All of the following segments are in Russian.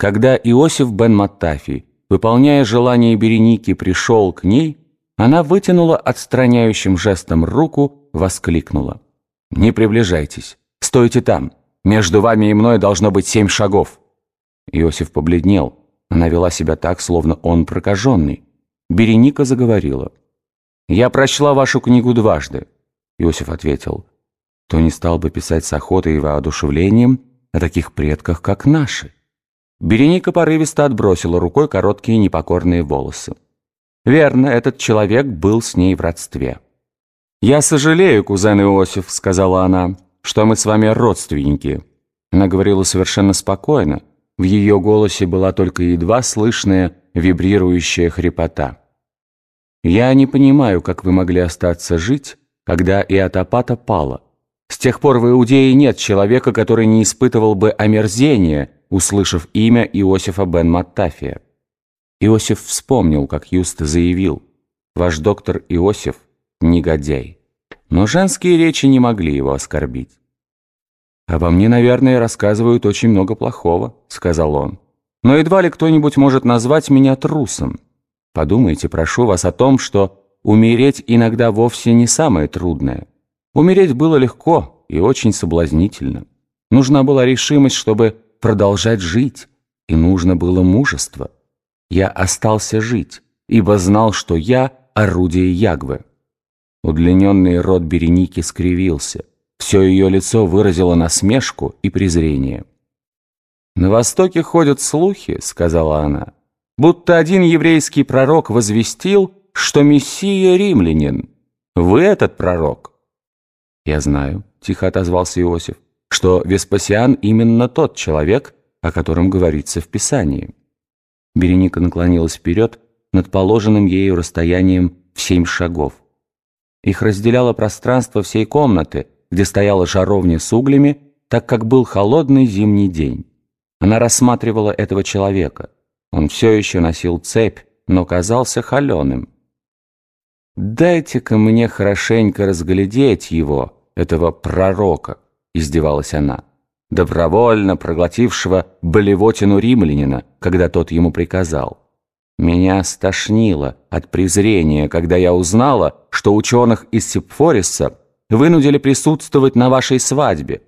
Когда Иосиф бен Маттафи, выполняя желание Береники, пришел к ней, она вытянула отстраняющим жестом руку, воскликнула. «Не приближайтесь, стойте там, между вами и мной должно быть семь шагов». Иосиф побледнел, она вела себя так, словно он прокаженный. Береника заговорила. «Я прочла вашу книгу дважды», — Иосиф ответил. «То не стал бы писать с охотой и воодушевлением о таких предках, как наши». Береника порывисто отбросила рукой короткие непокорные волосы. Верно, этот человек был с ней в родстве. «Я сожалею, кузен Иосиф», — сказала она, — «что мы с вами родственники». Она говорила совершенно спокойно. В ее голосе была только едва слышная вибрирующая хрипота. Я не понимаю, как вы могли остаться жить, когда Иотопата пала. С тех пор в Иудее нет человека, который не испытывал бы омерзения, услышав имя Иосифа бен Маттафия. Иосиф вспомнил, как Юст заявил, «Ваш доктор Иосиф – негодяй». Но женские речи не могли его оскорбить. «Обо мне, наверное, рассказывают очень много плохого», – сказал он. «Но едва ли кто-нибудь может назвать меня трусом. Подумайте, прошу вас, о том, что умереть иногда вовсе не самое трудное. Умереть было легко и очень соблазнительно. Нужна была решимость, чтобы продолжать жить, и нужно было мужество. Я остался жить, ибо знал, что я – орудие Ягвы. Удлиненный рот Береники скривился. Все ее лицо выразило насмешку и презрение. «На Востоке ходят слухи», — сказала она, будто один еврейский пророк возвестил, что Мессия римлянин. Вы этот пророк? Я знаю, тихо отозвался Иосиф, что Веспасиан именно тот человек, о котором говорится в Писании. Береника наклонилась вперед над положенным ею расстоянием в семь шагов. Их разделяло пространство всей комнаты, где стояла жаровня с углями, так как был холодный зимний день. Она рассматривала этого человека — он все еще носил цепь, но казался холеным. «Дайте-ка мне хорошенько разглядеть его, этого пророка», — издевалась она, добровольно проглотившего болевотину римлянина, когда тот ему приказал. Меня стошнило от презрения, когда я узнала, что ученых из Сепфориса вынудили присутствовать на вашей свадьбе.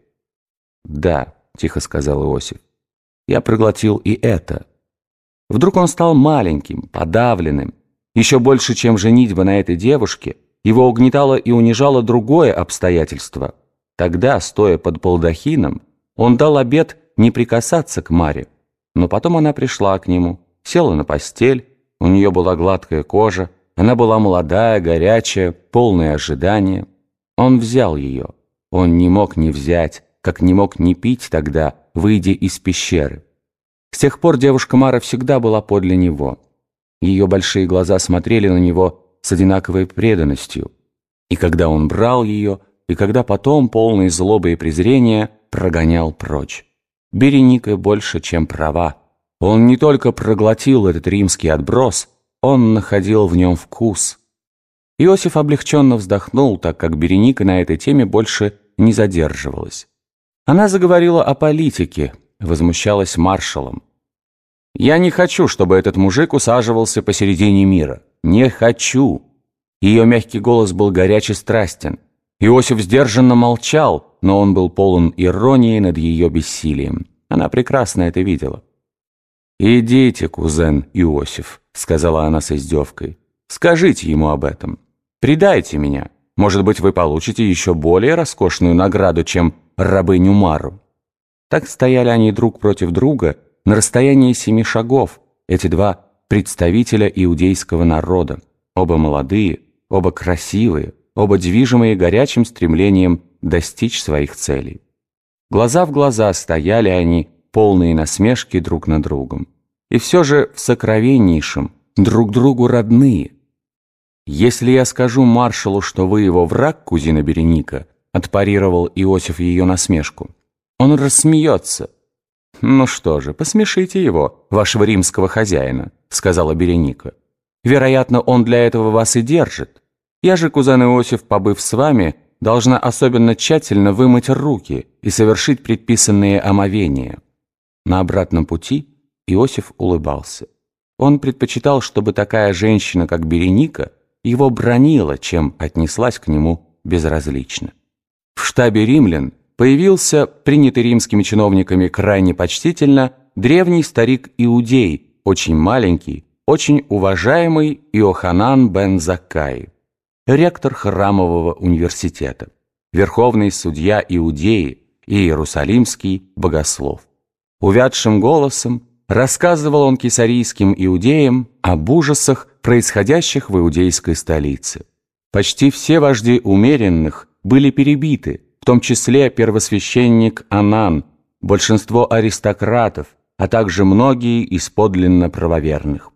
«Да», — тихо сказал Иосиф, — «я проглотил и это». Вдруг он стал маленьким, подавленным. Еще больше, чем женитьба на этой девушке, его угнетало и унижало другое обстоятельство. Тогда, стоя под балдахином, он дал обет не прикасаться к Маре. Но потом она пришла к нему, села на постель, у нее была гладкая кожа, она была молодая, горячая, полная ожидания. Он взял ее. Он не мог не взять, как не мог не пить тогда, выйдя из пещеры. С тех пор девушка Мара всегда была подле него. Ее большие глаза смотрели на него с одинаковой преданностью. И когда он брал ее, и когда потом, полный злобы и презрения, прогонял прочь. Береника больше, чем права. Он не только проглотил этот римский отброс, он находил в нем вкус. Иосиф облегченно вздохнул, так как Береника на этой теме больше не задерживалась. Она заговорила о политике, возмущалась маршалом. «Я не хочу, чтобы этот мужик усаживался посередине мира. Не хочу!» Ее мягкий голос был горячий страстен. Иосиф сдержанно молчал, но он был полон иронии над ее бессилием. Она прекрасно это видела. «Идите, кузен Иосиф», — сказала она с издевкой. «Скажите ему об этом. Предайте меня. Может быть, вы получите еще более роскошную награду, чем рабыню Мару». Так стояли они друг против друга на расстоянии семи шагов, эти два представителя иудейского народа, оба молодые, оба красивые, оба движимые горячим стремлением достичь своих целей. Глаза в глаза стояли они, полные насмешки друг над другом. И все же в сокровеннейшем, друг другу родные. «Если я скажу маршалу, что вы его враг, кузина Береника», отпарировал Иосиф ее насмешку, он рассмеется. «Ну что же, посмешите его, вашего римского хозяина», — сказала Береника. «Вероятно, он для этого вас и держит. Я же, кузен Иосиф, побыв с вами, должна особенно тщательно вымыть руки и совершить предписанные омовения. На обратном пути Иосиф улыбался. Он предпочитал, чтобы такая женщина, как Береника, его бронила, чем отнеслась к нему безразлично. В штабе римлян появился, принятый римскими чиновниками крайне почтительно, древний старик-иудей, очень маленький, очень уважаемый Иоханан бен Заккай, ректор храмового университета, верховный судья Иудеи и иерусалимский богослов. Увядшим голосом рассказывал он кесарийским иудеям об ужасах, происходящих в иудейской столице. Почти все вожди умеренных были перебиты, в том числе первосвященник Анан, большинство аристократов, а также многие из подлинно правоверных.